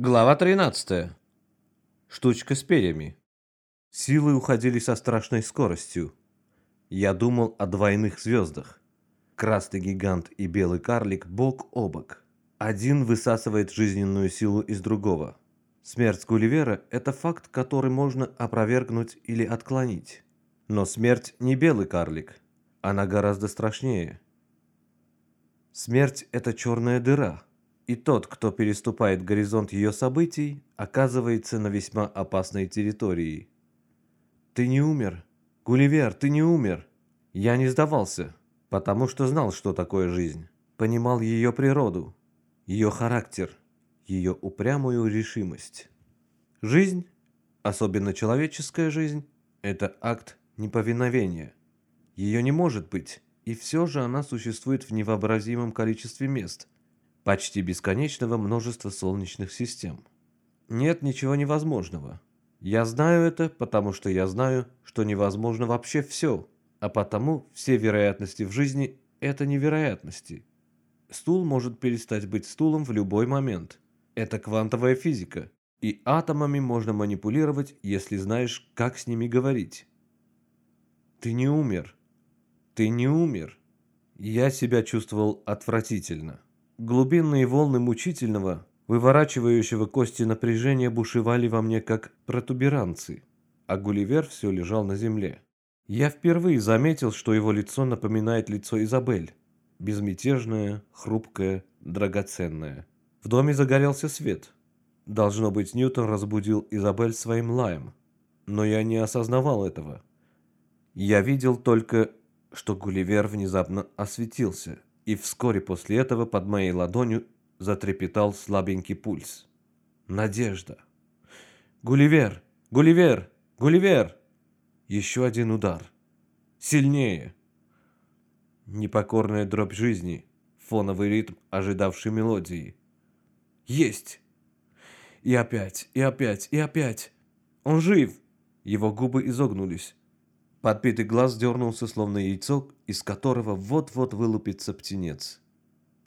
Глава 13. Штучка с перьями. Силы уходили со страшной скоростью. Я думал о двойных звездах. Красный гигант и белый карлик бок о бок. Один высасывает жизненную силу из другого. Смерть Гулливера – это факт, который можно опровергнуть или отклонить. Но смерть не белый карлик. Она гораздо страшнее. Смерть – это черная дыра – и тот, кто переступает горизонт ее событий, оказывается на весьма опасной территории. «Ты не умер. Гулливер, ты не умер!» Я не сдавался, потому что знал, что такое жизнь. Понимал ее природу, ее характер, ее упрямую решимость. Жизнь, особенно человеческая жизнь, это акт неповиновения. Ее не может быть, и все же она существует в невообразимом количестве мест – почти бесконечного множества солнечных систем. Нет ничего невозможного. Я знаю это, потому что я знаю, что невозможно вообще все, а потому все вероятности в жизни – это невероятности. Стул может перестать быть стулом в любой момент. Это квантовая физика, и атомами можно манипулировать, если знаешь, как с ними говорить. Ты не умер. Ты не умер. Я себя чувствовал отвратительно. Глубинные волны мучительного, выворачивающего кости напряжения бушевали во мне как протуберанцы, а Гулливер все лежал на земле. Я впервые заметил, что его лицо напоминает лицо Изабель. Безмятежное, хрупкое, драгоценное. В доме загорелся свет. Должно быть, Ньютон разбудил Изабель своим лаем. Но я не осознавал этого. Я видел только, что Гулливер внезапно осветился – и вскоре после этого под моей ладонью затрепетал слабенький пульс. Надежда. «Гулливер! Гулливер! Гулливер!» Еще один удар. Сильнее. Непокорная дробь жизни, фоновый ритм ожидавшей мелодии. Есть! И опять, и опять, и опять. Он жив! Его губы изогнулись. Подбитый глаз дернулся, словно яйцо, из которого вот-вот вылупится птенец.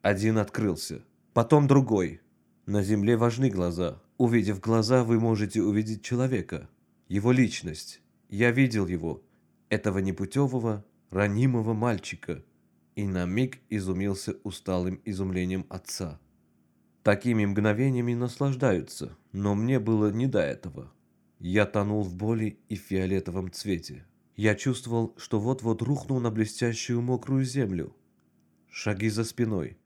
Один открылся, потом другой. На земле важны глаза. Увидев глаза, вы можете увидеть человека, его личность. Я видел его, этого непутевого, ранимого мальчика, и на миг изумился усталым изумлением отца. Такими мгновениями наслаждаются, но мне было не до этого. Я тонул в боли и фиолетовом цвете. Я чувствовал, что вот-вот рухнул на блестящую мокрую землю. Шаги за спиной.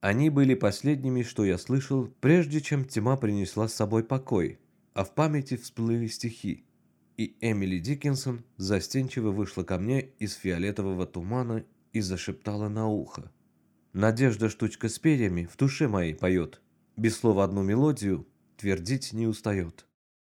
Они были последними, что я слышал, прежде чем тьма принесла с собой покой, а в памяти всплыли стихи. И Эмили Диккенсон застенчиво вышла ко мне из фиолетового тумана и зашептала на ухо. «Надежда штучка с перьями в душе моей поет. Без слова одну мелодию твердить не устает».